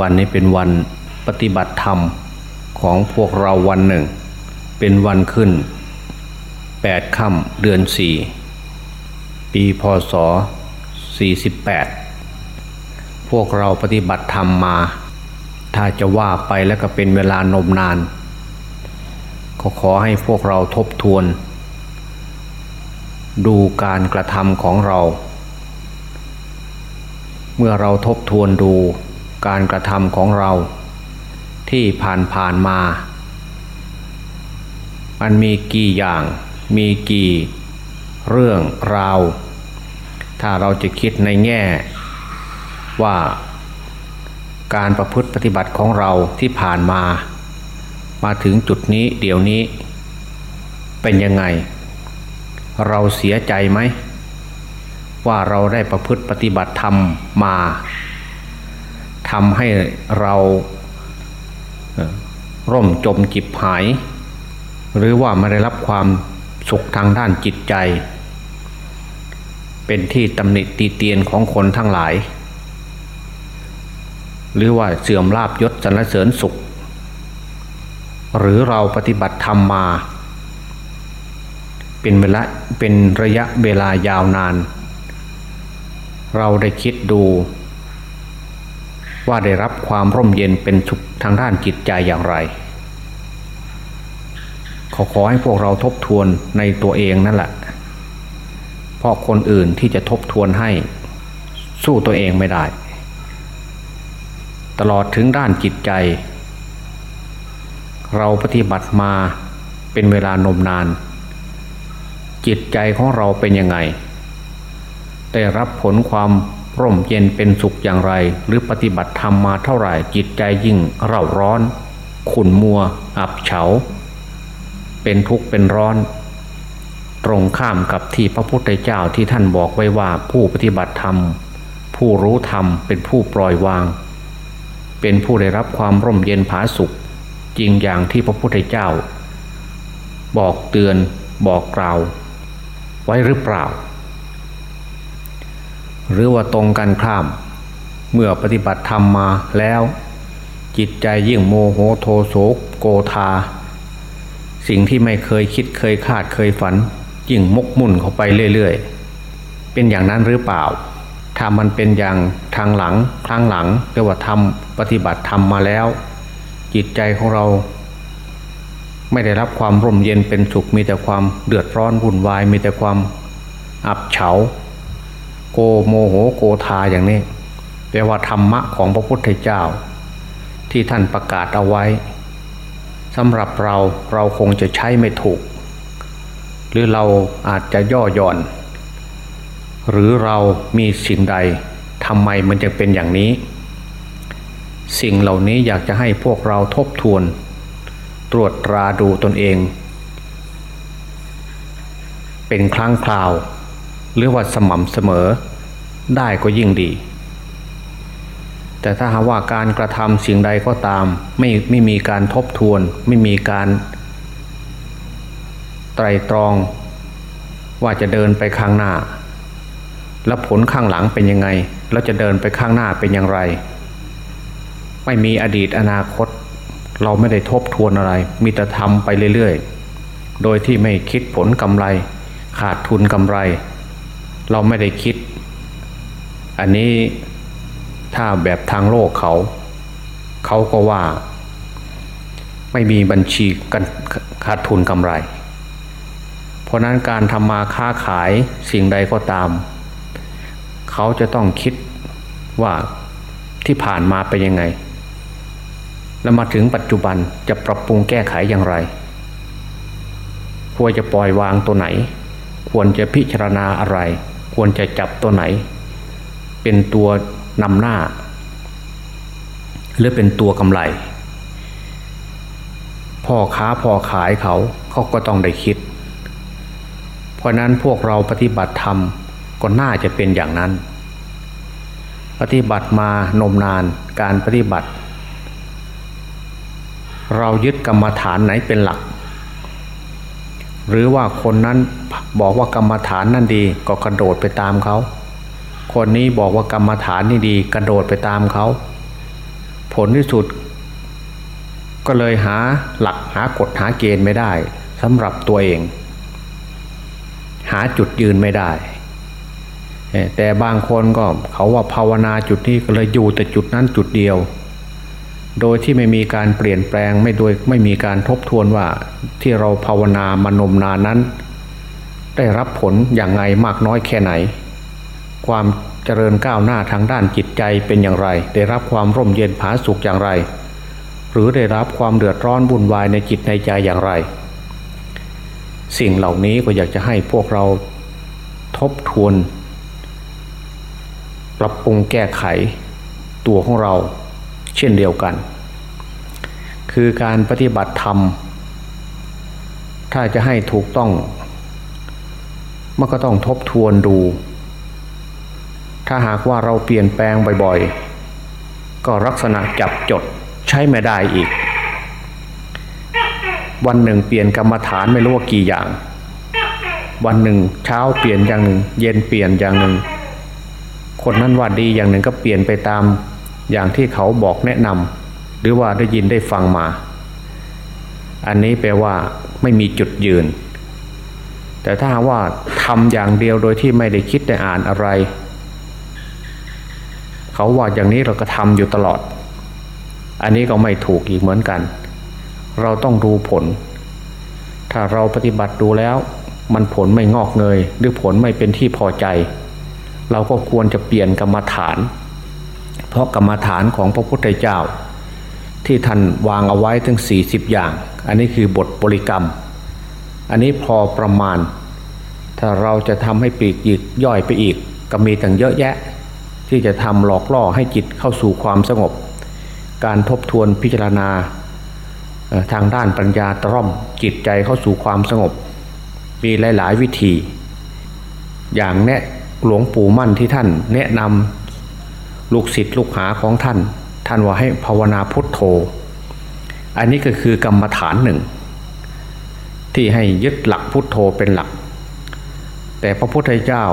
วันนี้เป็นวันปฏิบัติธรรมของพวกเราวันหนึ่ง เป็นวันขึ้นแปดค่ำเดือนสี่ปีพศสี่สิบแปดพวกเราปฏิบัติธรรมมา ถ้าจะว่าไปแล้วก็เป็นเวลานมนาน ก็ขอให้พวกเราทบทวน ดูการกระทำของเรา เมื่อเราทบทวนดู การกระทำของเรา ที่ผ่านผ่านมา มันมีกี่อย่าง มีกี่เรื่องราว ถ้าเราจะคิดในแง่ว่าการประพฤติปฏิบัติของเราที่ผ่านมา มาถึงจุดนี้เดี๋ยวนี้ เป็นยังไง เราเสียใจไหม ว่าเราได้ประพฤติปฏิบัติธรรมมา ทำให้เราร่มจมจิบหาย หรือว่าไม่ได้รับความสุขทางด้านจิตใจ เป็นที่ตำหนิตีเตียนของคนทั้งหลาย หรือว่าเสื่อมลาบยศสรรเสริญสุข หรือเราปฏิบัติธรรมมา เป็นเวลาเป็นระยะเวลายาวนาน เราได้คิดดู ว่าได้รับความร่มเย็นเป็นสุขทางด้านจิตใจอย่างไร ขอขอให้พวกเราทบทวนในตัวเองนั่นแหละเพราะคนอื่นที่จะทบทวนให้สู้ตัวเองไม่ได้ ตลอดถึงด้านจิตใจ เราปฏิบัติมาเป็นเวลานมนาน จิตใจของเราเป็นยังไง ได้รับผลความ ร่มเย็นเป็นสุขอย่างไร หรือปฏิบัติธรรมมาเท่าไหร่จิตใจยิ่งเร่าร้อน ขุ่นมัว อับเฉา เป็นทุกข์เป็นร้อน ตรงข้ามกับที่พระพุทธเจ้าที่ท่านบอกไว้ว่าผู้ปฏิบัติธรรม ผู้รู้ธรรมเป็นผู้ปล่อยวาง เป็นผู้ได้รับความร่มเย็นผาสุข จริงอย่างที่พระพุทธเจ้า บอกเตือนบอกกล่าว ไว้หรือเปล่า หรือว่าตรงกันข้าม เมื่อปฏิบัติธรรมมาแล้ว จิตใจยิ่งโมโหโทโสโกธา สิ่งที่ไม่เคยคิดเคยคาดเคยฝัน ยิ่งมกมุ่นเข้าไปเรื่อยๆ เป็นอย่างนั้นหรือเปล่า ถ้ามันเป็นอย่างทางหลังครั้งหลังเรียกว่าทำปฏิบัติธรรมมาแล้ว จิตใจของเราไม่ได้รับความร่มเย็นเป็นสุขมีแต่ความเดือดร้อนวุ่นวายมีแต่ความอับเฉา โกโมโหโกธาอย่างนี้แปลว่าธรรมะของพระพุทธเจ้า ที่ท่านประกาศเอาไว้สำหรับเราเราคงจะใช้ไม่ถูก หรือเราอาจจะย่อหย่อน หรือเรามีสิ่งใดทำไมมันจะเป็นอย่างนี้ สิ่งเหล่านี้อยากจะให้พวกเราทบทวน ตรวจตราดูตนเอง เป็นครั้งคราว หรือว่าสม่ำเสมอได้ก็ยิ่งดี แต่ถ้าหาว่าการกระทำสิ่งใดก็ตาม ไม่ไม่มีการทบทวน ไม่มีการไตรตรองว่าจะเดินไปข้างหน้า แล้วผลข้างหลังเป็นยังไง แล้วจะเดินไปข้างหน้าเป็นอย่างไร ไม่มีอดีตอนาคต เราไม่ได้ทบทวนอะไร มีแต่ทำไปเรื่อยๆ โดยที่ไม่คิดผลกำไร ขาดทุนกำไร เราไม่ได้คิด อันนี้ถ้าแบบทางโลกเขา เขาก็ว่า ไม่มีบัญชีกันขาดทุนกำไร เพราะนั้นการทำมาค้าขายสิ่งใดก็ตาม เขาจะต้องคิดว่าที่ผ่านมาเป็นยังไง แล้วมาถึงปัจจุบันจะปรับปรุงแก้ไขอย่างไร ควรจะปล่อยวางตัวไหน ควรจะพิจารณาอะไร ควรจะจับตัวไหน เป็นตัวนำหน้า หรือเป็นตัวกำไร พ่อค้าพ่อขายเขาเขาก็ต้องได้คิด เพราะนั้นพวกเราปฏิบัติธรรมก็น่าจะเป็นอย่างนั้น ปฏิบัติมานมนานการปฏิบัติ เรายึดกรรมฐานไหนเป็นหลัก หรือว่าคนนั้นบอกว่ากรรมฐานนั่นดีก็กระโดดไปตามเขา คนนี้บอกว่ากรรมฐานนี่ดี กระโดดไปตามเขา ผลที่สุด ก็เลยหาหลักหากฎหาเกณฑ์ไม่ได้สำหรับตัวเอง หาจุดยืนไม่ได้ แต่บางคนก็เขาว่าภาวนาจุดนี้ก็เลยอยู่แต่จุดนั้นจุดเดียว โดยที่ไม่มีการเปลี่ยนแปลงไม่โดยไม่มีการทบทวนว่าที่เราภาวนามานมนานนั้น ได้รับผลอย่างไงมากน้อยแค่ไหน ความเจริญก้าวหน้าทางด้านจิตใจเป็นอย่างไร ได้รับความร่มเย็นผาสุขอย่างไร หรือได้รับความเดือดร้อนวุ่นวายในจิตในใจอย่างไร สิ่งเหล่านี้ก็อยากจะให้พวกเราทบทวน ปรับปรุงแก้ไขตัวของเรา เช่นเดียวกัน คือการปฏิบัติธรรม ถ้าจะให้ถูกต้อง มันก็ต้องทบทวนดู ถ้าหากว่าเราเปลี่ยนแปลงบ่อยๆ ก็ลักษณะจับจดใช้ไม่ได้อีก วันหนึ่งเปลี่ยนกรรมฐานไม่รู้ว่ากี่อย่าง วันหนึ่งเช้าเปลี่ยนอย่างหนึ่ง เย็นเปลี่ยนอย่างหนึ่งคนนั้นว่าดีอย่างหนึ่งก็เปลี่ยนไปตาม อย่างที่เขาบอกแนะนำหรือว่าได้ยินได้ฟังมา อันนี้แปลว่าไม่มีจุดยืน แต่ถ้าว่าทำอย่างเดียวโดยที่ไม่ได้คิดได้อ่านอะไร เขาว่าอย่างนี้เราก็ทำอยู่ตลอด อันนี้ก็ไม่ถูกอีกเหมือนกัน เราต้องดูผล ถ้าเราปฏิบัติดูแล้ว มันผลไม่งอกเงย หรือผลไม่เป็นที่พอใจ เราก็ควรจะเปลี่ยนกรรมฐาน ราะกรรมฐานของพระพุทธเจ้า ที่ท่านวางเอาไว้ถึง 40 อย่าง อันนี้คือบทบริกรรม อันนี้พอประมาณ ถ้าเราจะทำให้ปีกยิกย่อยไปอีก ก็มีตั้งเยอะแยะ ที่จะทำหลอกล่อให้จิตเข้าสู่ความสงบ การทบทวนพิจารณาทางด้านปัญญาตร่อมจิตใจเข้าสู่ความสงบ มีหลาย ๆ วิธี อย่างแนะหลวงปู่มั่นที่ท่านแนะนำ ลูกศิษย์ลูกหาของท่าน ท่านว่าให้ภาวนาพุทโธ อันนี้ก็คือกรรมฐานหนึ่ง ที่ให้ยึดหลักพุทโธเป็นหลัก แต่พระพุทธเจ้า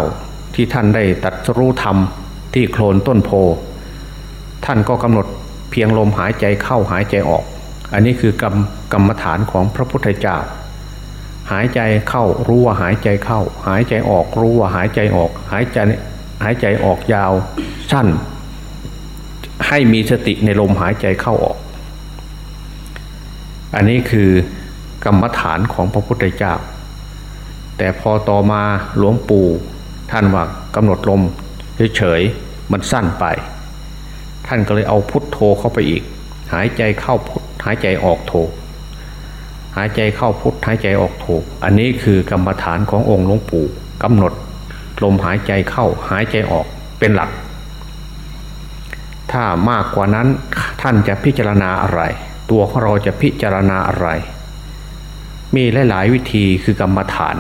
ที่ท่านได้ตัดรู้ธรรมที่โคลนต้นโพ ท่านก็กำหนดเพียงลมหายใจเข้าหายใจออก อันนี้คือกรรมกรรมฐานของพระพุทธเจ้า หายใจเข้ารู้ว่าหายใจเข้า หายใจออกรู้ว่าหายใจออก หายใจหายใจออกยาวสั้น ให้มีสติในลมหายใจเข้าออก อันนี้คือกรรมฐานของพระพุทธเจ้า แต่พอต่อมาหลวงปู่ท่านว่ากำหนดลมเฉยๆมันสั้นไป ท่านก็เลยเอาพุทโธเข้าไปอีก หายใจเข้าพุทหายใจออกโธหายใจเข้าพุทหายใจออกโธอันนี้คือกรรมฐานขององค์หลวงปู่กำหนดลมหายใจเข้าหายใจออกเป็นหลัก ถ้ามากกว่านั้นท่านจะพิจารณาอะไร ตัวของเราจะพิจารณาอะไร มีหลาย ๆ วิธีคือกรรมฐาน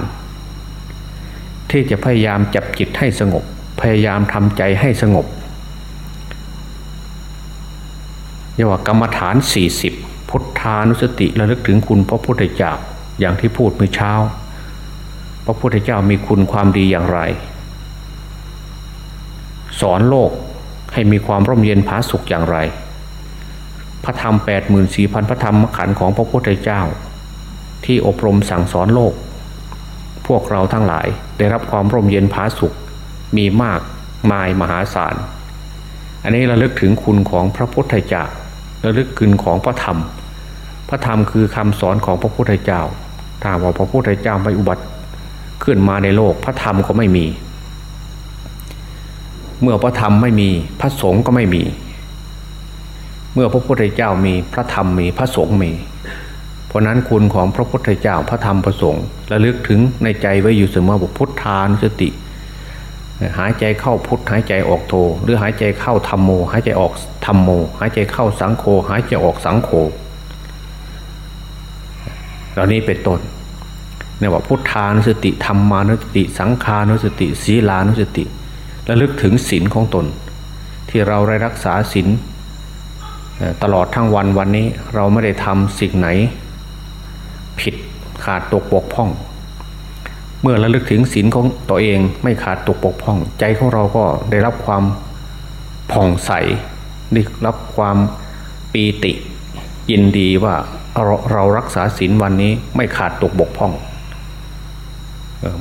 ที่จะพยายามจับจิตให้สงบ พยายามทำใจให้สงบเรียกว่ากรรมฐาน 40 พุทธานุสติระลึกถึงคุณพระพุทธเจ้าอย่างที่พูดเมื่อเช้า พระพุทธเจ้ามีคุณความดีอย่างไร สอนโลก ให้มีความร่มเย็นผาสุขอย่างไร พระธรรม8 4 0 0 0พระธรรมขันธ์ของพระพุทธเจ้า ที่อบรมสั่งสอนโลก พวกเราทั้งหลายได้รับความร่มเย็นผาสุข มีมากมายมหาศาล อันนี้ระลึกถึงคุณของพระพุทธเจ้าระลึกคุณของพระธรรม พระธรรมคือคำสอนของพระพุทธเจ้าถ้าว่าพระพุทธเจ้าไม่อุบัติขึ้นมาในโลกพระธรรมก็ไม่มี เมื่อพระธรรมไม่มีพระสงฆ์ก็ไม่มี เมื่อพระพุทธเจ้ามีพระธรรมมีพระสงฆ์มี เพราะนั้นคุณของพระพุทธเจ้าพระธรรมพระสงฆ์ระลึกถึงในใจไว้อยู่เสมอบอกพุทธานุสติ หายใจเข้าพุทหายใจออกโท หรือหายใจเข้าธรรมโม หายใจออกธรรมโม หายใจเข้าสังโฆหายใจออกสังโฆเหล่านี้เป็นต้นเนี่ยว่าพุทธานุสติธรรมานุสติ สังขานุสติ ศีลานุสติ ระลึกถึงศีลของตน ที่เราได้รักษาศีลตลอดทั้งวันวันนี้เราไม่ได้ทำสิ่งไหน ผิดขาดตกบกพร่อง เมื่อระลึกถึงศีลของตัวเองไม่ขาดตกบกพร่อง ใจของเราก็ได้รับความผ่องใสได้รับความปีติ ยินดีว่าเราเรารักษาศีลวันนี้ไม่ขาดตกบกพร่อง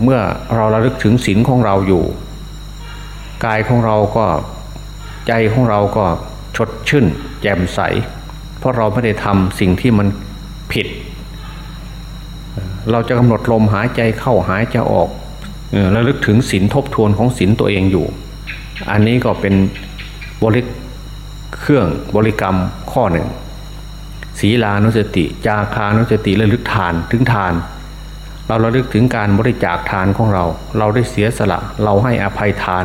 เมื่อเราระลึกถึงศีลของเราอยู่ กายของเราก็ใจของเราก็ชดชื่น แจ่มใส เพราะเราไม่ได้ทำสิ่งที่มันผิด เราจะกำหนดลมหายใจเข้าหายใจออกระลึกถึงศีลทบทวนของศีลตัวเองอยู่ อันนี้ก็เป็นบริเครื่องบริกรรมข้อหนึ่งศีลานุสติ จาคานุสติระลึกทานถึงทาน เราระลึกถึงการบริจาคทานของเรา เราได้เสียสละ เราให้อภัยทาน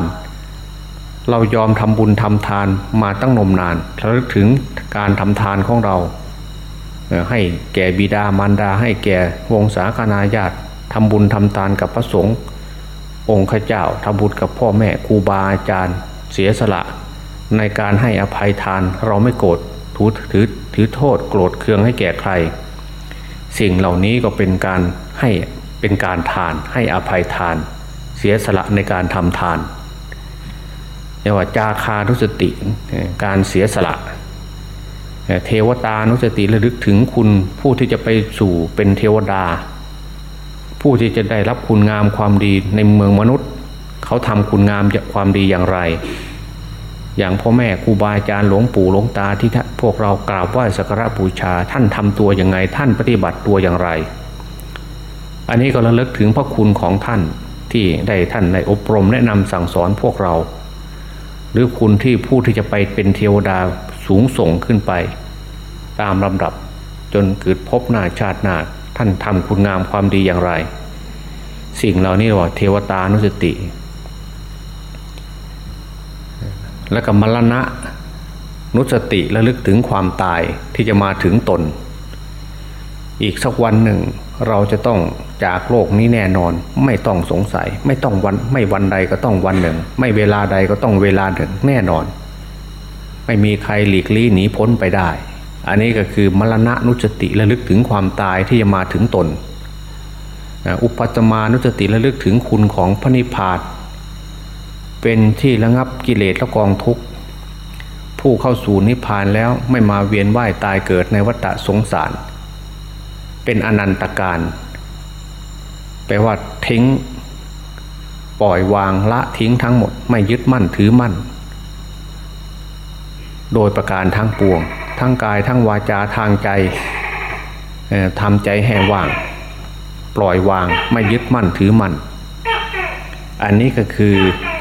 เรายอมทำบุญทำทานมาตั้งนมนานระลึกถึงการทำทานของเรา ให้แก่บิดามารดา ให้แก่วงศาคณาญาติทำบุญทำทานกับพระสงฆ์องค์ข้าเจ้าทำบุญกับพ่อแม่ครูบาอาจารย์เสียสละ ในการให้อภัยทานเราไม่โกรธถือถือถือโทษโกรธเคืองให้แก่ใคร สิ่งเหล่านี้ก็เป็นการให้เป็นการทานให้อภัยทาน เสียสละในการทำทาน เรียกว่าจาคานุสติ การเสียสละ เทวตานุสติระลึกถึงคุณผู้ที่จะไปสู่เป็นเทวดา ผู้ที่จะได้รับคุณงามความดีในเมืองมนุษย์ เขาทำคุณงามความดีอย่างไร อย่างพ่อแม่ครูบาอาจารย์หลวงปู่หลวงตาที่พวกเรากราบไหว้สักการะบูชา ท่านทำตัวยังไง ท่านปฏิบัติตัวอย่างไร อันนี้ก็ระลึกถึงพระคุณของท่านที่ได้ท่านในอบรมแนะนำสั่งสอนพวกเรา หรือคุณที่ผู้ที่จะไปเป็นเทวดาสูงส่งขึ้นไป ตามลำดับจนเกิดพบหน้าชาติหน้าท่านทำคุณงามความดีอย่างไร สิ่งเหล่านี้ว่าเทวตานุสติ และก็มรณะนุสติระลึกถึงความตายที่จะมาถึงตน อีกสักวันหนึ่งเราจะต้อง จากโลกนี้แน่นอนไม่ต้องสงสัย ไม่ต้องวันไม่วันใดก็ต้องวันหนึ่ง ไม่เวลาใดก็ต้องเวลาหนึ่งแน่นอน ไม่มีใครหลีกลี่หนีพ้นไปได้ อันนี้ก็คือมรณะนุสติระลึกถึงความตายที่จะมาถึงตน อุปจมานุสติระลึกถึงคุณของพระนิพพานเป็นที่ระงับกิเลสและกองทุกข์ผู้เข้าสู่นิพพานแล้วไม่มาเวียนว่ายตายเกิดในวัฏสงสาร เป็นอนันตการ แปลว่าทิ้ง ปล่อยวางละทิ้งทั้งหมด ไม่ยึดมั่นถือมั่น โดยประการทั้งปวง ทั้งกายทั้งวาจาทางใจทำใจแห้ว่าง ปล่อยวางไม่ยึดมั่นถือมั่น อันนี้ก็คือ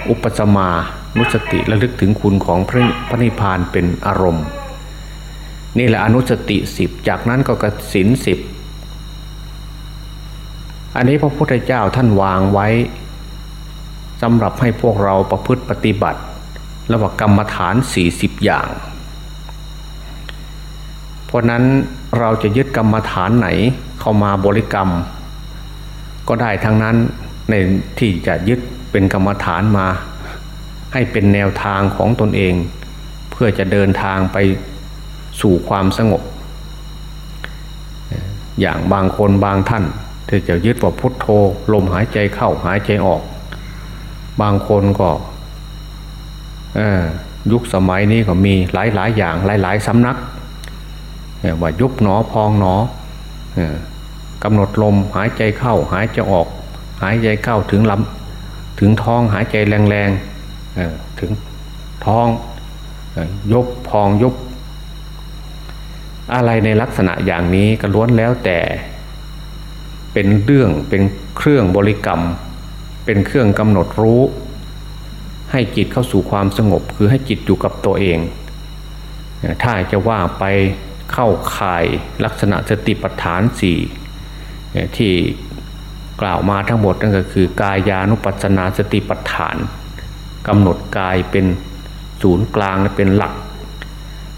อุปสมานุสติระลึกถึงคุณของพระพระนิพพานเป็นอารมณ์ นี่แหละอนุสติสิบจากนั้นก็กสินสิบ อันนี้พระพุทธเจ้าท่านวางไว้สำหรับให้พวกเราประพฤติปฏิบัติ ระหว่างกรรมฐานสี่สิบอย่าง เพราะนั้นเราจะยึดกรรมฐานไหนเข้ามาบริกรรม ก็ได้ทั้งนั้นในที่จะยึดเป็นกรรมฐานมา ให้เป็นแนวทางของตนเอง เพื่อจะเดินทางไปสู่ความสงบ อย่างบางคนบางท่าน ที่จะยึดว่าพุทโธลมหายใจเข้าหายใจออก บางคนก็ยุคสมัยนี้ก็มีหลายหลายอย่างหลายหลายสำนักว่ายุบหนอพองหนอกำหนดลมหายใจเข้าหายใจออก หายใจเข้าถึงลำถึงท้องหายใจแรงๆถึงท้องยบพองยบอะไรในลักษณะอย่างนี้ก็ล้วนแล้วแต่ เป็นเรื่องเป็นเครื่องบริกรรม เป็นเครื่องกำหนดรู้ ให้จิตเข้าสู่ความสงบ คือให้จิตอยู่กับตัวเอง ถ้าจะว่าไปเข้าข่ายลักษณะสติปัฏฐานสี่ที่กล่าวมาทั้งหมดนั่นก็คือกายานุปัสสนาสติปัฏฐานกำหนดกายเป็นศูนย์กลางและเป็นหลัก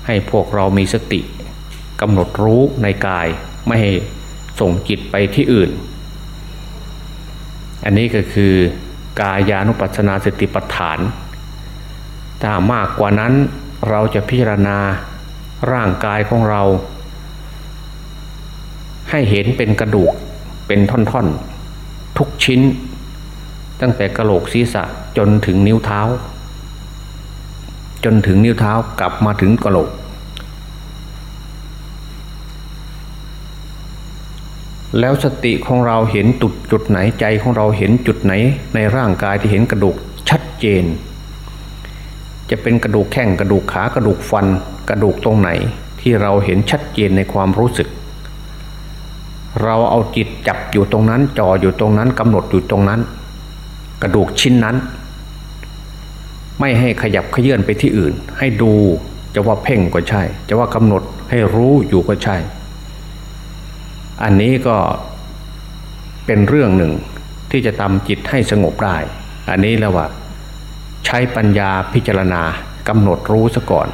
ให้พวกเรามีสติกำหนดรู้ในกายไม่ให้ ส่งจิตไปที่อื่น อันนี้ก็คือกายานุปัสนาสติปัฏฐาน ถ้ามากกว่านั้นเราจะพิจารณาร่างกายของเรา ให้เห็นเป็นกระดูกเป็นท่อนๆ ทุกชิ้น ตั้งแต่กระโหลกศีรษะจนถึงนิ้วเท้า จนถึงนิ้วเท้ากลับมาถึงกระโหลก แล้วสติของเราเห็นจุดจุดไหนใจของเราเห็นจุดไหน ในร่างกายที่เห็นกระดูกชัดเจน จะเป็นกระดูกแข้งกระดูกขากระดูกฟัน กระดูกตรงไหนที่เราเห็นชัดเจนในความรู้สึก เราเอาจิตจับอยู่ตรงนั้นจ่ออยู่ตรงนั้นกำหนดอยู่ตรงนั้น กระดูกชิ้นนั้น ไม่ให้ขยับเขยื่อนไปที่อื่น ให้ดูจะว่าเพ่งก็ใช่ จะว่ากำหนดให้รู้อยู่ก็ใช่ อันนี้ก็เป็นเรื่องหนึ่งที่จะทำจิตให้สงบได้ อันนี้แล้วว่าใช้ปัญญาพิจารณากำหนดรู้ซะก่อน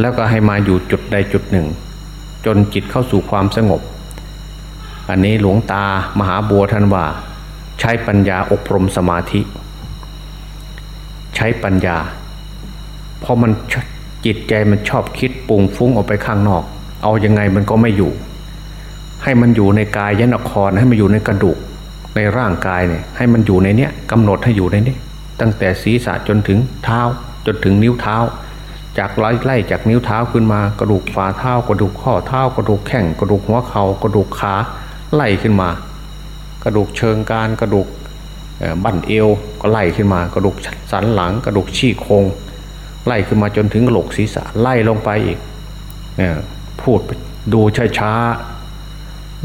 แล้วก็ให้มาอยู่จุดใดจุดหนึ่ง จนจิตเข้าสู่ความสงบ อันนี้หลวงตามหาบัวท่านว่า ใช้ปัญญาอบรมสมาธิ ใช้ปัญญา เพราะมันจิตใจมันชอบคิดปุงฟุ้งออกไปข้างนอก เอายังไงมันก็ไม่อยู่ ให้มันอยู่ในกายยนครให้มันอยู่ในกระดูกในร่างกายเนี่ยให้มันอยู่ในเนี้ยกำหนดให้อยู่ในนี้ ตั้งแต่ศีรษะจนถึงเท้าจนถึงนิ้วเท้า จากไล่ไล่จากนิ้วเท้าขึ้นมากระดูกฝ่าเท้ากระดูกข้อเท้ากระดูกแข้งกระดูกหัวเขา่ากระดูกขาไล่ขึ้นมา กระดูกเชิงการกระดูกบั้นเอวก็ไล่ขึ้นมา กระดูกสันหลัง กระดูกชี้โครงไล่ขึ้นมาจนถึงกระโหลกศีรษะไล่ลงไปอีกพูดดูช้า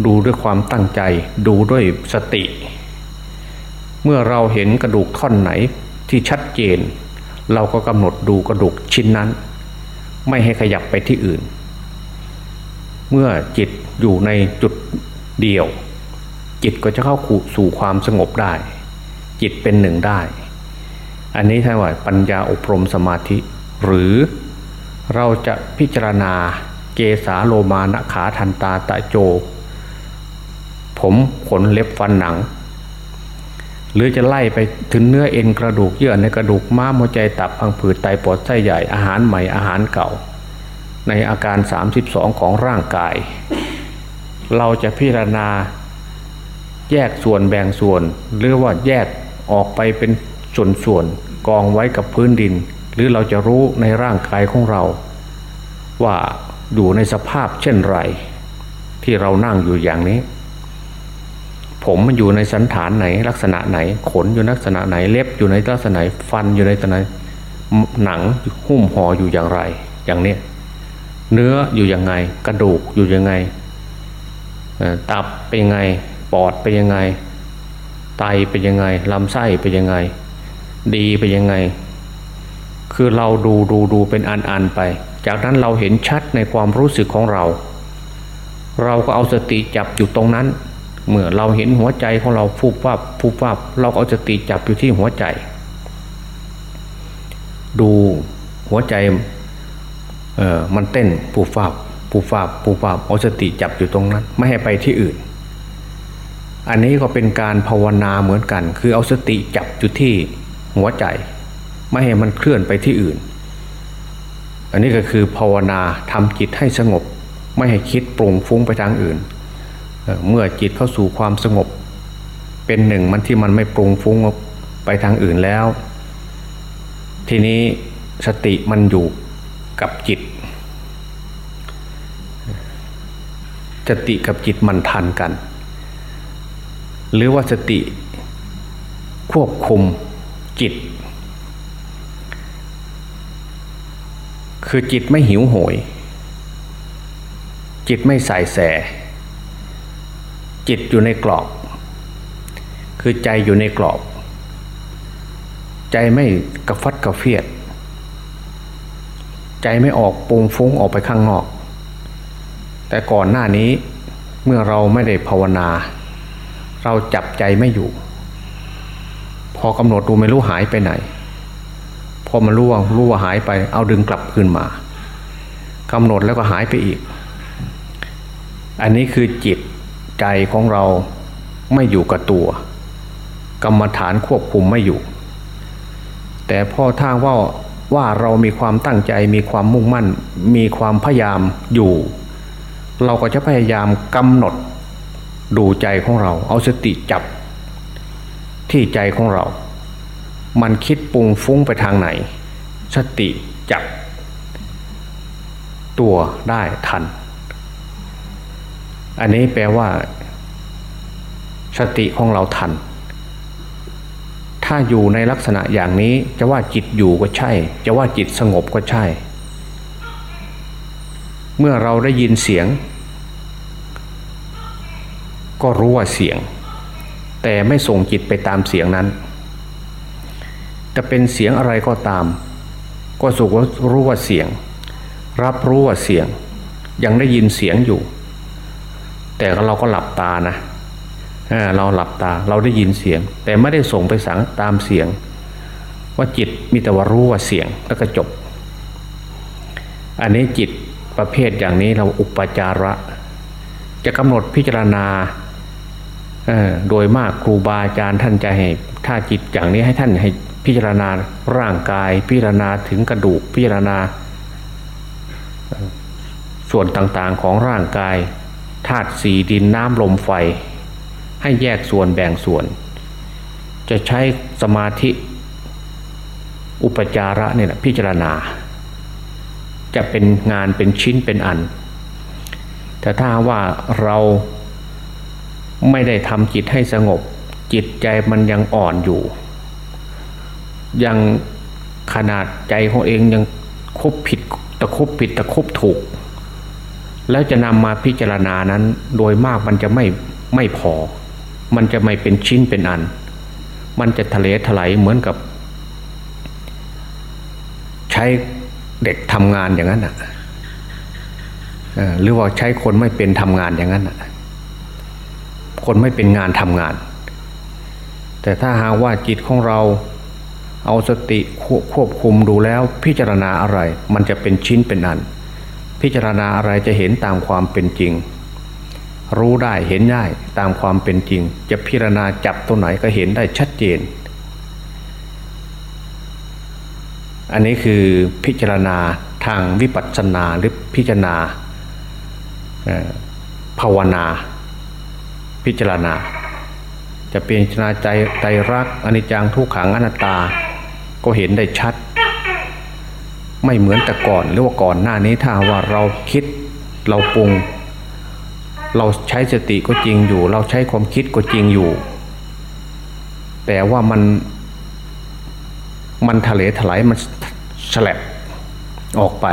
ดูด้วยความตั้งใจ ดูด้วยสติ เมื่อเราเห็นกระดูกท่อนไหนที่ชัดเจน เราก็กำหนดดูกระดูกชิ้นนั้น ไม่ให้ขยับไปที่อื่น เมื่อจิตอยู่ในจุดเดียว จิตก็จะเข้าสู่ความสงบได้ จิตเป็นหนึ่งได้ อันนี้ท่านว่าปัญญาอบรมสมาธิ หรือเราจะพิจารณาเกสาโลมานขาทันตาตะโจ ผมขนเล็บฟันหนัง หรือจะไล่ไปถึงเนื้อเอ็นกระดูกเยื่อในกระดูกม้ามหัวใจตับพังผืดไตปอดไส้ใหญ่อาหารใหม่อาหารเก่า ในอาการ 32 ของร่างกาย เราจะพิจารณาแยกส่วนแบ่งส่วน หรือว่าแยกออกไปเป็นส่วนๆกองไว้กับพื้นดิน หรือเราจะรู้ในร่างกายของเรา ว่าอยู่ในสภาพเช่นไร ที่เรานั่งอยู่อย่างนี้ ผมมันอยู่ในสันฐานไหน ลักษณะไหน ขนอยู่ลักษณะไหนเล็บอยู่ในลักษณะไหนฟันอยู่ในลักษณะหนังหุ้มห่ออยู่อย่างไร อย่างนี้เนื้ออยู่ยังไง กระดูกอยู่ยังไงตับเป็นยังไงปอดเป็นยังไง ไตเป็นยังไงลำไส้เป็นยังไง ดีเป็นยังไง คือเราดูดูดูเป็นอันอันไป จากนั้นเราเห็นชัดในความรู้สึกของเรา เราก็เอาสติจับอยู่ตรงนั้น เมื่อเราเห็นหัวใจของเราฟูบวับฟูบวับเราเอาสติจับอยู่ที่หัวใจ ดูหัวใจเออมันเต้นปูฟาบปูฟาบปูฟาบเอาสติจับอยู่ตรงนั้น ไม่ให้ไปที่อื่น อันนี้ก็เป็นการภาวนาเหมือนกัน คือเอาสติจับอยู่ที่หัวใจ ไม่ให้มันเคลื่อนไปที่อื่น อันนี้ก็คือภาวนาทำจิตให้สงบ ไม่ให้คิดปรุงฟุ้งไปทางอื่น เมื่อจิตเข้าสู่ความสงบ เป็นหนึ่งมันที่มันไม่ปรุงฟุ้งไปทางอื่นแล้ว ทีนี้สติมันอยู่กับจิตสติกับจิตมันทันกัน หรือว่าสติควบคุมจิต คือจิตไม่หิวโหย จิตไม่ใส่แส จิตอยู่ในกรอบ คือใจอยู่ในกรอบ ใจไม่กระฟัดกระเฟียด ใจไม่ออกปุงฟุ้งออกไปข้างนอก แต่ก่อนหน้านี้เมื่อเราไม่ได้ภาวนา เราจับใจไม่อยู่ พอกำหนดดูไม่รู้หายไปไหน พอมันรู้ว่ารู้ว่าหายไป เอาดึงกลับคืนมากำหนดแล้วก็หายไปอีก อันนี้คือจิต ใจของเราไม่อยู่กับตัว กรรมฐานควบคุมไม่อยู่ แต่พอทางว่าว่าเรามีความตั้งใจมีความมุ่งมั่น มีความพยายามอยู่ เราก็จะพยายามกำหนดดูใจของเรา เอาสติจับ ที่ใจของเรา มันคิดปรุงฟุ้งไปทางไหน สติจับ ตัวได้ทัน อันนี้แปลว่า สติของเราทัน ถ้าอยู่ในลักษณะอย่างนี้จะว่าจิตอยู่ก็ใช่ จะว่าจิตสงบก็ใช่ เมื่อเราได้ยินเสียง ก็รู้ว่าเสียง แต่ไม่ส่งจิตไปตามเสียงนั้น จะเป็นเสียงอะไรก็ตาม ก็สุกรู้ว่าเสียง รับรู้ว่าเสียง ยังได้ยินเสียงอยู่ แต่เราก็หลับตานะเราหลับตาเราได้ยินเสียง แต่ไม่ได้ส่งไปสังตามเสียง ว่าจิตมีแต่ว่ารู้ว่าเสียงแล้วก็จบ อันนี้จิตประเภทอย่างนี้เราอุปจาระ จะกำหนดพิจารณาโดยมากครูบาอาจารย์ท่านจะให้ถ้าจิตอย่างนี้ให้ท่านให้พิจารณาร่างกาย พิจารณาถึงกระดูกพิจารณา ส่วนต่างๆของร่างกาย ธาตุสีดินน้ำลมไฟ ให้แยกส่วนแบ่งส่วน จะใช้สมาธิ อุปจาระเนี่ยพิจารณา จะเป็นงานเป็นชิ้นเป็นอัน แต่ถ้าว่าเราไม่ได้ทำจิตให้สงบ จิตใจมันยังอ่อนอยู่ ยังขนาดใจของเองยังคบผิดตะคบผิดตะคบถูก แล้วจะนำมาพิจารณานั้น โดยมากมันจะไม่ไม่พอ มันจะไม่เป็นชิ้นเป็นอัน มันจะทะเลถลายเหมือนกับ ใช้เด็กทำงานอย่างนั้นอะหรือว่าใช้คนไม่เป็นทำงานอย่างนั้นอะคนไม่เป็นงานทำงาน แต่ถ้าหากว่าจิตของเราเอาสติควบคุมดูแล้วพิจารณาอะไร มันจะเป็นชิ้นเป็นอัน พิจารณาอะไรจะเห็นตามความเป็นจริง รู้ได้เห็นได้ตามความเป็นจริง จะพิจารณาจับตัวไหนก็เห็นได้ชัดเจน อันนี้คือพิจารณาทางวิปัสสนาหรือพิจารณาภาวนา พิจารณา จะเป็นพิจารณาใจใจรักอนิจจังทุกขังอนัตตา ก็เห็นได้ชัด ไม่เหมือนแต่ก่อนหรือว่าก่อนหน้านี้ถ้าว่าเราคิดเราปรุง เราใช้สติก็จริงอยู่ เราใช้ความคิดก็จริงอยู่ แต่ว่ามันมันทะเลถลายมันฉลับออกไป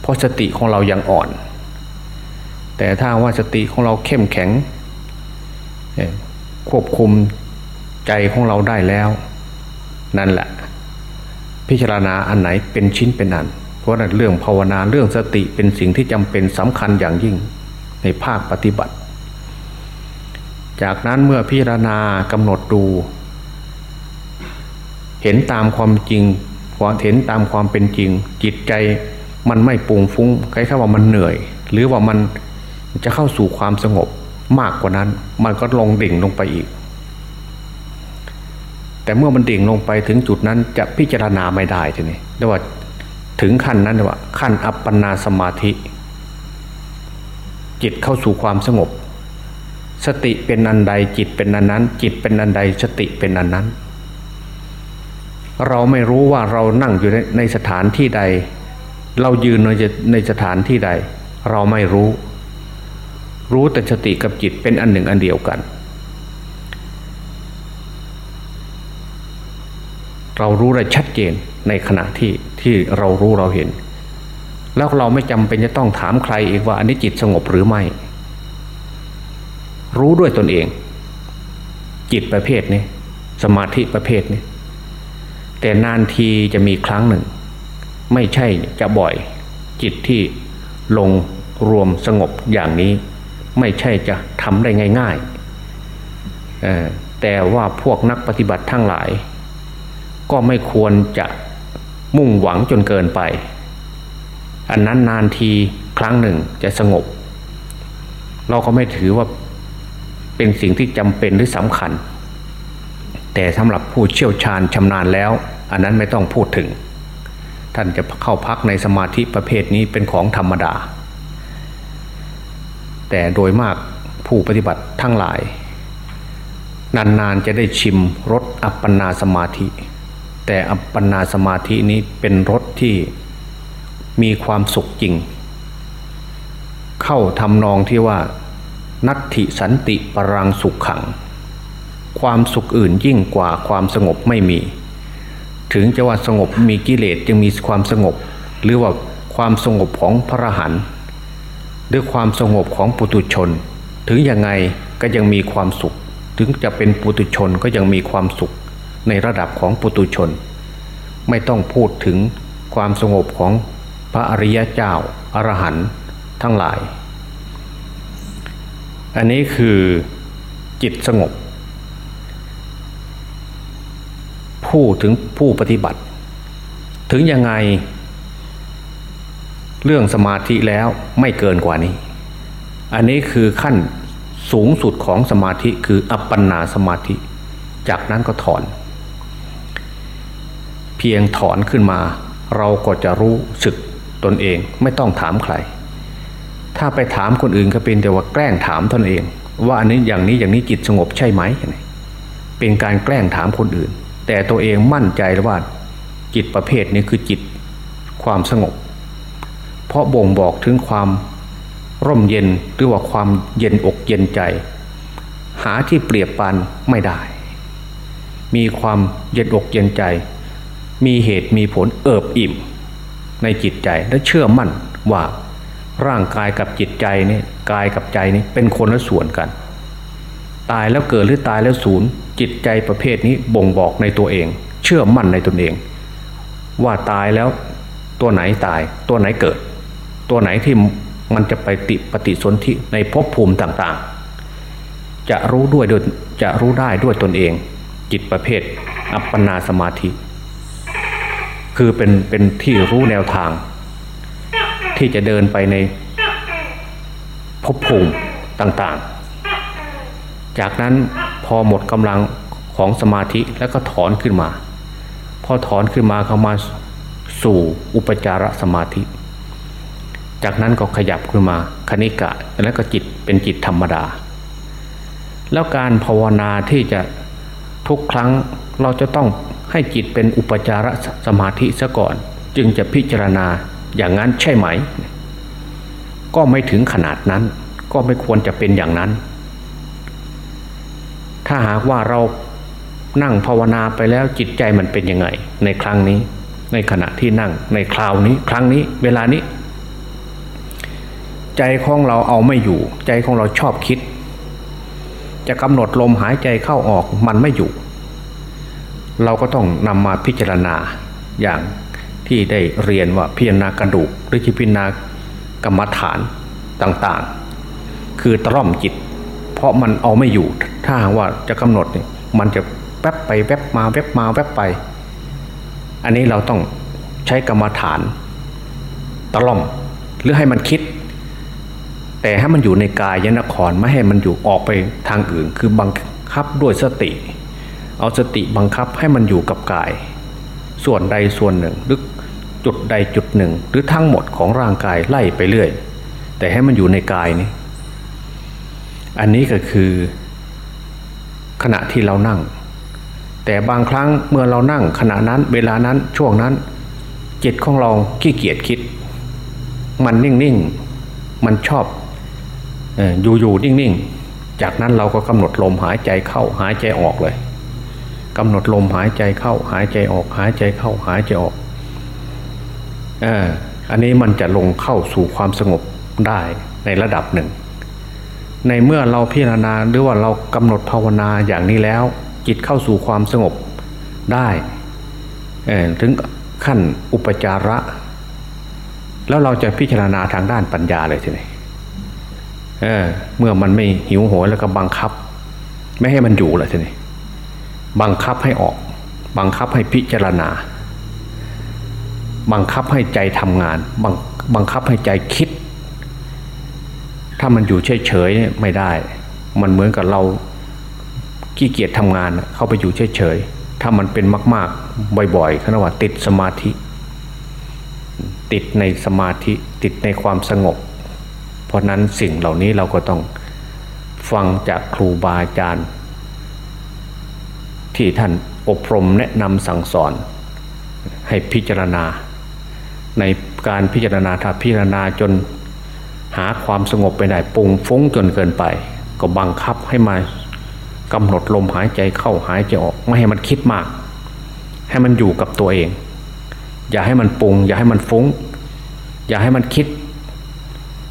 เพราะสติของเรายังอ่อน แต่ถ้าว่าสติของเราเข้มแข็ง ควบคุมใจของเราได้แล้ว นั่นแหละ พิจารณาอันไหนเป็นชิ้นเป็นอัน เพราะนั้นเรื่องภาวนาเรื่องสติเป็นสิ่งที่จำเป็นสำคัญอย่างยิ่งในภาคปฏิบัติ จากนั้นเมื่อพิจารณากำหนดดู เห็นตามความจริงความเห็นตามความเป็นจริง จิตใจมันไม่ปุงฟุ้งใคล้ายๆว่ามันเหนื่อย หรือว่ามันจะเข้าสู่ความสงบมากกว่านั้น มันก็ลงดิ่งลงไปอีก แต่เมื่อมันดิ่งลงไปถึงจุดนั้นจะพิจารณาไม่ได้ทีนี้เรียกว่าถึงขั้นนั้นเรียกว่าขั้นอัปปนาสมาธิ จิตเข้าสู่ความสงบ สติเป็นอันใดจิตเป็นอันนั้น จิตเป็นอันใดสติเป็นอันนั้น เราไม่รู้ว่าเรานั่งอยู่ในในสถานที่ใด เรายืนในในสถานที่ใด เราไม่รู้ รู้แต่สติกับจิตเป็นอันหนึ่งอันเดียวกัน เรารู้ได้ชัดเจนในขณะที่ที่เรารู้เราเห็น แล้วเราไม่จำเป็นจะต้องถามใครอีกว่าอันนี้จิตสงบหรือไม่ รู้ด้วยตนเอง จิตประเภทนี้สมาธิประเภทนี้แต่นานทีจะมีครั้งหนึ่ง ไม่ใช่จะบ่อย จิตที่ลงรวมสงบอย่างนี้ ไม่ใช่จะทำได้ง่าย ๆแต่ว่าพวกนักปฏิบัติทั้งหลาย ก็ไม่ควรจะมุ่งหวังจนเกินไป อันนั้นนานทีครั้งหนึ่งจะสงบ เราก็ไม่ถือว่าเป็นสิ่งที่จำเป็นหรือสำคัญ แต่สำหรับผู้เชี่ยวชาญชำนาญแล้ว อันนั้นไม่ต้องพูดถึง ท่านจะเข้าพักในสมาธิประเภทนี้เป็นของธรรมดา แต่โดยมากผู้ปฏิบัติทั้งหลาย นานๆจะได้ชิมรสอัปปนาสมาธิ แต่อัปปนาสมาธินี้เป็นรสที่มีความสุขจริง เข้าทำนองที่ว่า นัตถิสันติปรังสุขขัง ความสุขอื่นยิ่งกว่าความสงบไม่มี ถึงจะว่าสงบมีกิเลสยังมีความสงบ หรือว่าความสงบของพระหันหรือความสงบของปุตุชน ถึงยังไงก็ยังมีความสุข ถึงจะเป็นปุตุชนก็ยังมีความสุข ในระดับของปุตุชน ไม่ต้องพูดถึงความสงบของพระอริยเจ้าอรหันต์ทั้งหลาย อันนี้คือจิตสงบ ผู้ถึงผู้ปฏิบัติ ถึงยังไง เรื่องสมาธิแล้วไม่เกินกว่านี้ อันนี้คือขั้นสูงสุดของสมาธิคืออัปปนาสมาธิ จากนั้นก็ถอน พียงถอนขึ้นมา เราก็จะรู้สึกตนเองไม่ต้องถามใคร ถ้าไปถามคนอื่นก็เป็นแต่ว่าแกล้งถามตนเอง ว่าอันนี้อย่างนี้อย่างนี้จิตสงบใช่ไหม เป็นการแกล้งถามคนอื่น แต่ตัวเองมั่นใจว่าจิตประเภทนี้คือจิตความสงบ เพราะบ่งบอกถึงความร่มเย็นหรือว่าความเย็นอกเย็นใจ หาที่เปรียบปานไม่ได้ มีความเย็นอกเย็นใจ มีเหตุมีผลเอิบอิ่ม ในจิตใจและเชื่อมั่นว่าร่างกายกับจิตใจนี่กายกับใจนี่เป็นคนละส่วนกัน ตายแล้วเกิดหรือตายแล้วสูญจิตใจประเภทนี้บ่งบอกในตัวเอง เชื่อมั่นในตนเอง ว่าตายแล้วตัวไหนตาย ตัวไหนเกิด ตัวไหนที่มันจะไปติปฏิสนธิในภพภูมิต่างๆ จะรู้ด้วยจะรู้ได้ด้วยตนเอง จิตประเภท อัปปนาสมาธิ คือเป็นเป็นที่รู้แนวทาง ที่จะเดินไปในภพภูมิต่างๆ จากนั้นพอหมดกำลังของสมาธิแล้วก็ถอนขึ้นมา พอถอนขึ้นมาเข้ามาสู่อุปจารสมาธิ จากนั้นก็ขยับขึ้นมาคณิกะแล้วก็จิตเป็นจิตธรรมดา แล้วการภาวนาที่จะทุกครั้งเราจะต้อง ให้จิตเป็นอุปจารสมาธิซะก่อน จึงจะพิจารณาอย่างนั้นใช่ไหม ก็ไม่ถึงขนาดนั้น ก็ไม่ควรจะเป็นอย่างนั้น ถ้าหากว่าเรานั่งภาวนาไปแล้วจิตใจมันเป็นยังไง ในครั้งนี้ ในขณะที่นั่งในคราวนี้ ครั้งนี้ เวลานี้ ใจของเราเอาไม่อยู่ ใจของเราชอบคิด จะกำหนดลมหายใจเข้าออกมันไม่อยู่ เราก็ต้องนำมาพิจารณาอย่างที่ได้เรียนว่าพิจารณากระดูกหรือพิจารณากรรมฐานต่างๆ คือตร่อมจิต เพราะมันเอาไม่อยู่ถ้าว่าจะกำหนดเนี่ยมันจะแวบไปแวบมาแวบมาแวบไป อันนี้เราต้องใช้กรรมฐานตล่อมหรือให้มันคิด แต่ให้มันอยู่ในกายยนครไม่ให้มันอยู่ออกไปทางอื่น คือบังคับด้วยสติ เอาสติบังคับให้มันอยู่กับกาย ส่วนใดส่วนหนึ่งหรือจุดใดจุดหนึ่ง หรือทั้งหมดของร่างกายไล่ไปเรื่อย แต่ให้มันอยู่ในกายนี้อันนี้ก็คือขณะที่เรานั่ง แต่บางครั้งเมื่อเรานั่งขณะนั้นเวลานั้นช่วงนั้นจิตของเราขี้เกียจคิด มันนิ่งๆ มันชอบอยู่ๆ นิ่งๆ จากนั้นเราก็กำหนดลมหายใจเข้าหายใจออกเลย กำหนดลมหายใจเข้าหายใจออกหายใจเข้าหายใจออกอันนี้มันจะลงเข้าสู่ความสงบได้ในระดับหนึ่ง ในเมื่อเราพิจารณาหรือว่าเรากำหนดภาวนาอย่างนี้แล้ว จิตเข้าสู่ความสงบได้ถึงขั้นอุปจาระ แล้วเราจะพิจารณาทางด้านปัญญาเลยทีนี้เเมื่อมันไม่หิวโหยแล้วก็บังคับ ไม่ให้มันอยู่เลยทีนี้ บังคับให้ออก บังคับให้พิจารณา บังคับให้ใจทำงานบังบังคับให้ใจคิด ถ้ามันอยู่เฉยๆเนี่ยไม่ได้ มันเหมือนกับเราขี้เกียจทำงานเข้าไปอยู่เฉยๆถ้ามันเป็นมาก ๆ บ่อยๆขณะว่าติดสมาธิ ติดในสมาธิติดในความสงบ เพราะนั้นสิ่งเหล่านี้เราก็ต้องฟังจากครูบาอาจารย์ ที่ท่านอบรมแนะนำสั่งสอน ให้พิจารณา ในการพิจารณาถ้าพิจารณาจนหาความสงบไปได้ปุงฟุ้งจนเกินไป ก็บังคับให้มากำหนดลมหายใจเข้าหายใจออกไม่ให้มันคิดมาก ให้มันอยู่กับตัวเอง อย่าให้มันปุง อย่าให้มันฟุง้ง อย่าให้มันคิด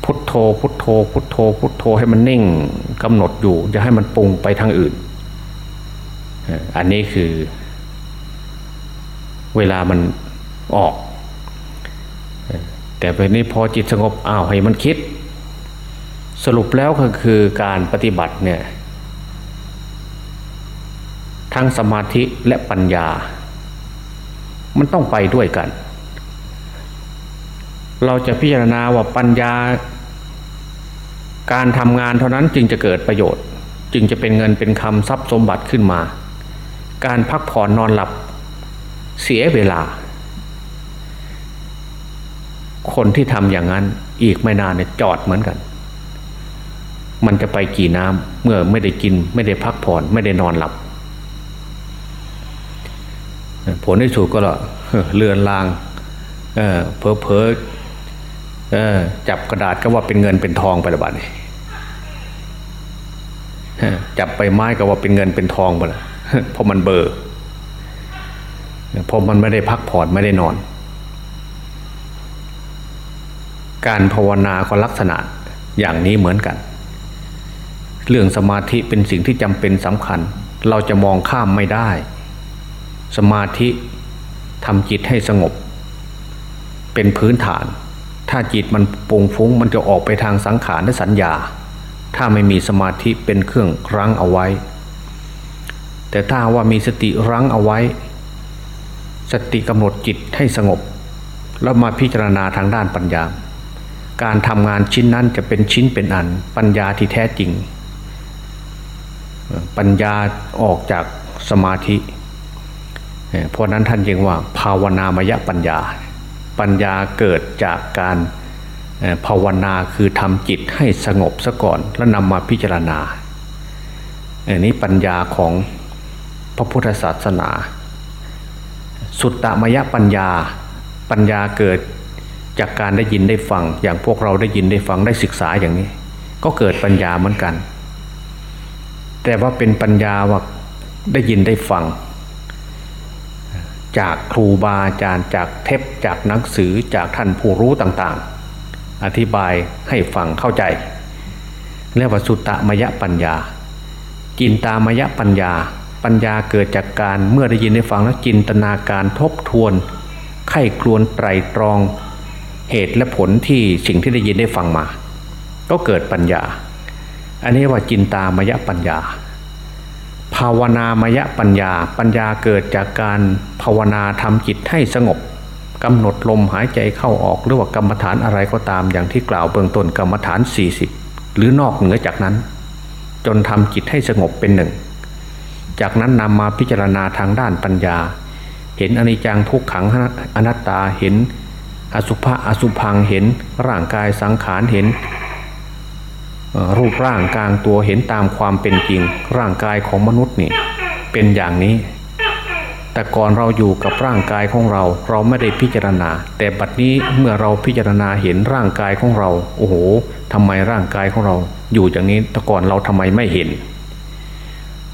พุทโธ พุทโธ พุทโธ พุทโธให้มันนิ่งกำหนดอยู่ อย่าให้มันปุงไปทางอื่น อันนี้คือ เวลามันออก แต่ไปนี้พอจิตสงบอ้าวให้มันคิด สรุปแล้วก็คือการปฏิบัติเนี่ยทั้งสมาธิและปัญญา มันต้องไปด้วยกัน เราจะพิจารณาว่าปัญญา การทำงานเท่านั้นจึงจะเกิดประโยชน์ จึงจะเป็นเงินเป็นคำทรัพย์สมบัติขึ้นมา การพักผ่อนนอนหลับเสียเวลา คนที่ทำอย่างนั้นอีกไม่นานเนี่ยจอดเหมือนกัน มันจะไปกี่น้ำเมื่อไม่ได้กิน ไม่ได้พักผ่อน ไม่ได้นอนหลับ ผลที่สุดก็ละเลือนลางเออเพอเพอจับกระดาษก็ว่าเป็นเงินเป็นทองไปละบ้านี่จับไปไม้ก็ว่าเป็นเงินเป็นทองไปละ เพราะมันเบอร์เพราะมันไม่ได้พักผ่อนไม่ได้นอน การภาวนาก็ลักษณะอย่างนี้เหมือนกัน เรื่องสมาธิเป็นสิ่งที่จำเป็นสำคัญ เราจะมองข้ามไม่ได้ สมาธิทำจิตให้สงบ เป็นพื้นฐาน ถ้าจิตมันปุงฟุ้งมันจะออกไปทางสังขารและสัญญา ถ้าไม่มีสมาธิเป็นเครื่องรั้งเอาไว้ แต่ถ้าว่ามีสติรั้งเอาไว้ สติกำหนดจิตให้สงบ แล้วมาพิจารณาทางด้านปัญญา การทำงานชิ้นนั้นจะเป็นชิ้นเป็นอัน ปัญญาที่แท้จริง ปัญญาออกจากสมาธิ เพราะนั้นท่านยังว่า ภาวนามยปัญญา ปัญญาเกิดจากการภาวนาคือทำจิตให้สงบซะก่อนแล้วนำมาพิจารณาอันนี้ปัญญาของ พระพุทธศาสนา สุตตมยปัญญา ปัญญาเกิดจากการได้ยินได้ฟัง อย่างพวกเราได้ยินได้ฟังได้ศึกษาอย่างนี้ ก็เกิดปัญญาเหมือนกัน แต่ว่าเป็นปัญญาว่าได้ยินได้ฟัง จากครูบาอาจารย์จากเทปจากหนังสือจากท่านผู้รู้ต่างๆ อธิบายให้ฟังเข้าใจเรียกว่าสุตตมยปัญญาจินตามยปัญญา ปัญญาเกิดจากการเมื่อได้ยินได้ฟังแล้วจินตนาการทบทวน ไข้ครวนไตรตรอง เหตุและผลที่สิ่งที่ได้ยินได้ฟังมา ก็เกิดปัญญา อันนี้ว่าจินตามยปัญญา ภาวนามยปัญญา ปัญญาเกิดจากการภาวนาทำจิตให้สงบกำหนดลมหายใจเข้าออกหรือว่ากรรมฐานอะไรก็ตามอย่างที่กล่าวเบื้องต้นกรรมฐาน 40 หรือนอกเหนือจากนั้น จนทำจิตให้สงบเป็นหนึ่ง จากนั้นนำมาพิจารณาทางด้านปัญญา เห็นอนิจจังทุกขังอนัตตาเห็น อสุภะอสุพังเห็นร่างกายสังขารเห็น รูปร่างกลางตัวเห็นตามความเป็นจริง ร่างกายของมนุษย์นี่เป็นอย่างนี้ แต่ก่อนเราอยู่กับร่างกายของเราเราไม่ได้พิจารณา แต่บัดนี้เมื่อเราพิจารณาเห็นร่างกายของเรา โอ้โหทำไมร่างกายของเราอยู่อย่างนี้แต่ก่อนเราทำไมไม่เห็น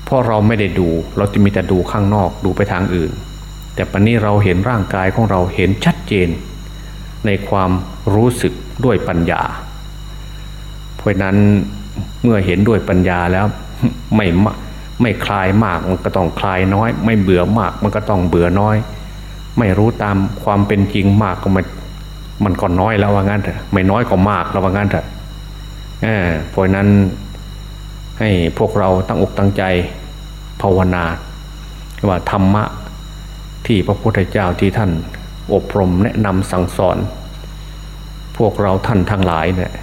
เพราะเราไม่ได้ดู เราจะมีแต่ดูข้างนอกดูไปทางอื่น แต่ปัจนี้เราเห็นร่างกายของเราเห็นชัดเจน ในความรู้สึกด้วยปัญญา เพราะนั้นเมื่อเห็นด้วยปัญญาแล้วไม่ไม่คลายมากมันก็ต้องคลายน้อย ไม่เบื่อมากมันก็ต้องเบื่อน้อย ไม่รู้ตามความเป็นจริงมากก็มันมันก็น้อยแล้วว่างั้นเถอะไม่น้อยก็มากแล้วว่างั้นเถอะเพราะนั้น ให้พวกเราตั้งอกตั้งใจภาวนาว่าธรรมะที่พระพุทธเจ้าที่ท่านอบรมแนะนำสั่งสอน พวกเราท่านทั้งหลายเนี่ย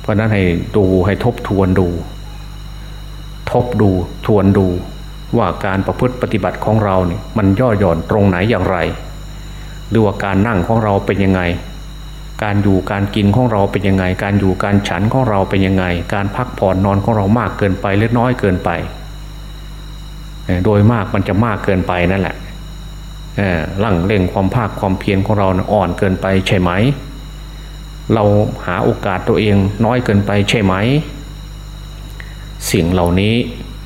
เพราะนั้นให้ดูให้ทบทวนดู ทบดูทวนดูว่าการประพฤติปฏิบัติของเราเนี่ยมันย่อหย่อนตรงไหนอย่างไร หรือว่าการนั่งของเราเป็นยังไง การอยู่การกินของเราเป็นยังไง การอยู่การฉันของเราเป็นยังไง การพักผ่อนนอนของเรามากเกินไปหรือน้อยเกินไป โดยมากมันจะมากเกินไปนั่นแหละร่งเร่งความภาคความเพียรของเราอ่อนเกินไปใช่ไหม เราหาโอกาสตัวเองน้อยเกินไปใช่ไหม สิ่งเหล่านี้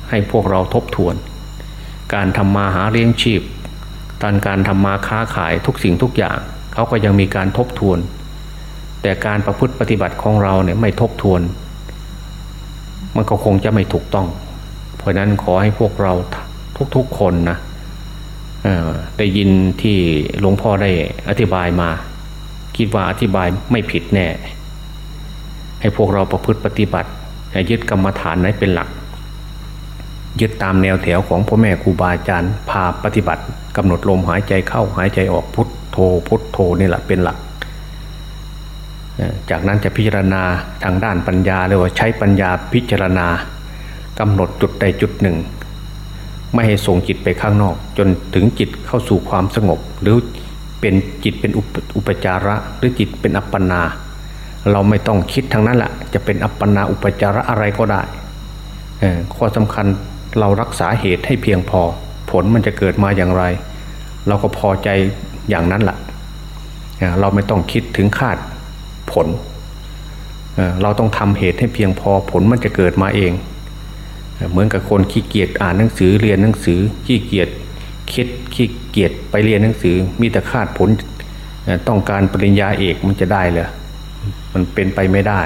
ให้พวกเราทบทวน การทำมาหาเลี้ยงชีพตอนการทำมาค้าขายทุกสิ่งทุกอย่าง เขาก็ยังมีการทบทวน แต่การประพฤติปฏิบัติของเราเนี่ยไม่ทบทวน มันก็คงจะไม่ถูกต้อง เพราะนั้นขอให้พวกเราทุกๆคนนะได้ยินที่หลวงพ่อได้อธิบายมา คิดว่าอธิบายไม่ผิดแน่ ให้พวกเราประพฤติปฏิบัติยึดกรรมฐานนั้นเป็นหลัก ยึดตามแนวแถวของพ่อแม่ครูบาอาจารย์พาปฏิบัติกำหนดลมหายใจเข้าหายใจออกพุทโธพุทโธนี่แหละเป็นหลัก จากนั้นจะพิจารณาทางด้านปัญญาเรียกว่าใช้ปัญญาพิจารณากำหนดจุดใดจุดหนึ่ง ไม่ให้ส่งจิตไปข้างนอก จนถึงจิตเข้าสู่ความสงบ หรือเป็นจิตเป็นอุปจาระหรือจิตเป็นอัปปนา เราไม่ต้องคิดทางนั้นแหละจะเป็นอัปปนาอุปจาระอะไรก็ได้ข้อสำคัญเรารักษาเหตุให้เพียงพอ ผลมันจะเกิดมาอย่างไร เราก็พอใจอย่างนั้นแหละเราไม่ต้องคิดถึงคาด ผลเราต้องทำเหตุให้เพียงพอผลมันจะเกิดมาเอง เหมือนกับคนขี้เกียจอ่านหนังสือเรียนหนังสือขี้เกียจคิดขี้เกียจไปเรียนหนังสือมีแต่คาดผลต้องการปริญญาเอกมันจะได้เลยมันเป็นไปไม่ได้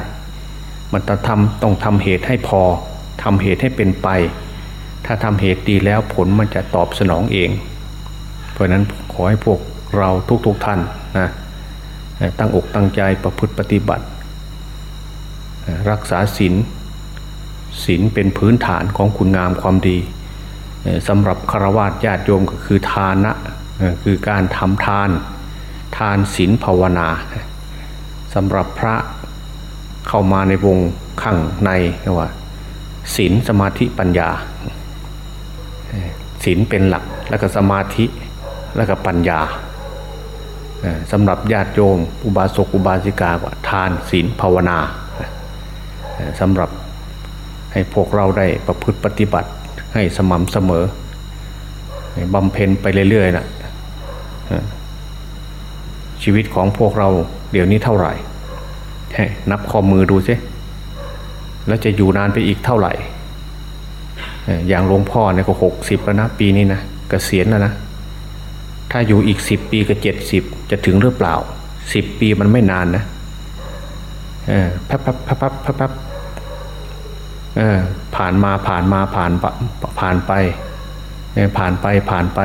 มันต้องทำต้องทำเหตุให้พอทำเหตุให้เป็นไป ถ้าทำเหตุดีแล้วผลมันจะตอบสนองเอง เพราะนั้นขอให้พวกเราทุกๆทท่านนะ ตั้งอกตั้งใจประพฤติปฏิบัติ รักษาศีลศีลเป็นพื้นฐานของคุณงามความดีสำหรับฆราวาสญาติโยมก็คือทานะคือการทำทาน ทานศีลภาวนาสำหรับพระเข้ามาในวงข้างในว่าศีลสมาธิปัญญาศีลเป็นหลักแล้วก็สมาธิแล้วก็ปัญญา สำหรับญาติโยมอุบาสกอุบาสิกาว่าทานศีลภาวนาสำหรับให้พวกเราได้ประพฤติปฏิบัติให้สม่ำเสมอบำเพ็ญไปเรื่อยๆนะชีวิตของพวกเราเดี๋ยวนี้เท่าไหร่ นับข้อมือดูซิแล้วจะอยู่นานไปอีกเท่าไหร่ อย่างหลวงพ่อเนี่ยก็หกสิบแล้วนะ ปีนี้นะกะเกษียณแล้วนะ ถ้าอยู่อีกสิบปีกับเจ็ดสิบจะถึงหรือเปล่าสิบปีมันไม่นานนะเออพับพับพับพับพับพับเออผ่านมาผ่านมาผ่านผ่านไปผ่านไปผ่านไป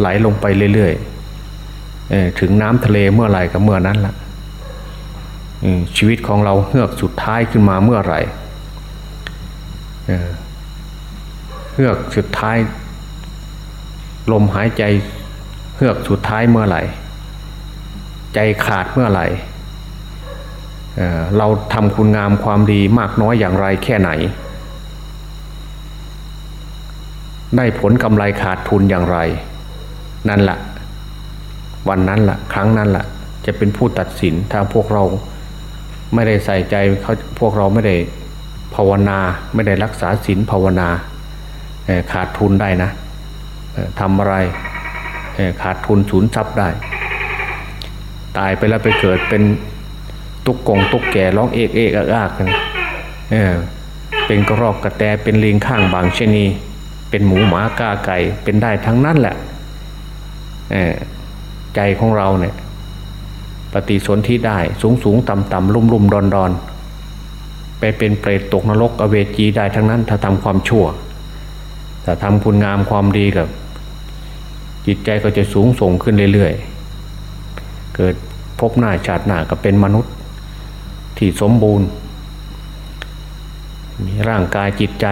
ไหลลงไปเรื่อยๆถึงน้ำทะเลเมื่อไหร่ก็เมื่อนั้นละชีวิตของเราเฮือกสุดท้ายขึ้นมาเมื่อไหร่เฮือกสุดท้าย ลมหายใจ เฮือกสุดท้ายเมื่อไหร่ ใจขาดเมื่อไหร่เเราทำคุณงามความดีมากน้อยอย่างไรแค่ไหน ได้ผลกำไรขาดทุนอย่างไร นั่นละ่ะ วันนั้นละ่ะ ครั้งนั้นละ่ะ จะเป็นผู้ตัดสินถ้าพวกเราไม่ได้ใส่ใจเขาพวกเราไม่ได้ภาวนาไม่ได้รักษาศีลภาวนาขาดทุนได้นะทำอะไร ขาดทุนสูญทรัพย์ได้ ตายไปแล้วไปเกิดเป็นตุกกงตุกแก่ร้องเอกเอกอากกันเออเป็นกระรอกกระแตเป็นลิงข้างบางชนีเป็นหมูหมากาไก่เป็นได้ทั้งนั้นแหละใจของเราเนี่ยปฏิสนธิได้สูงสูงต่ำต่ำลุ่มลุ่มดอนดอนไปเป็นเปรตตกนรกอเวจีได้ทั้งนั้นถ้าทำความชั่วแต่ทำคุณงามความดีกับ จิตใจก็จะสูงส่งขึ้นเรื่อยๆ เกิดพบหน้าชาติหน้าก็เป็นมนุษย์ที่สมบูรณ์ มีร่างกายจิตใจ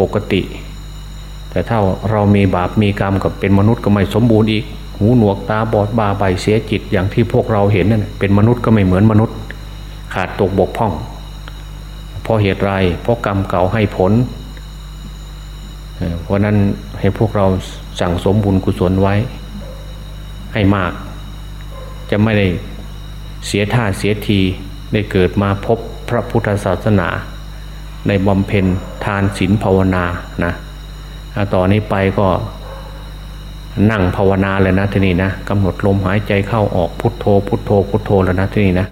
ปกติ แต่ถ้าเรามีบาปมีกรรมกับเป็นมนุษย์ก็ไม่สมบูรณ์อีก หูหนวกตาบอดบาใบเสียจิตอย่างที่พวกเราเห็นนั่นเป็นมนุษย์ก็ไม่เหมือนมนุษย์ ขาดตกบกพร่อง เพราะเหตุไรเพราะกรรมเก่าให้ผล เพราะนั้นให้พวกเราสั่งสมบุญกุศลไว้ให้มาก จะไม่ได้เสียท่าเสียทีได้เกิดมาพบพระพุทธศาสนา ในบำเพ็ญทานศีลภาวนานะต่อนนี้ไปก็นั่งภาวนาเลยนะทีนี้นะกำหนดลมหายใจเข้าออกพุทโธพุทโธพุทโธแล้วนะทีนี้นะ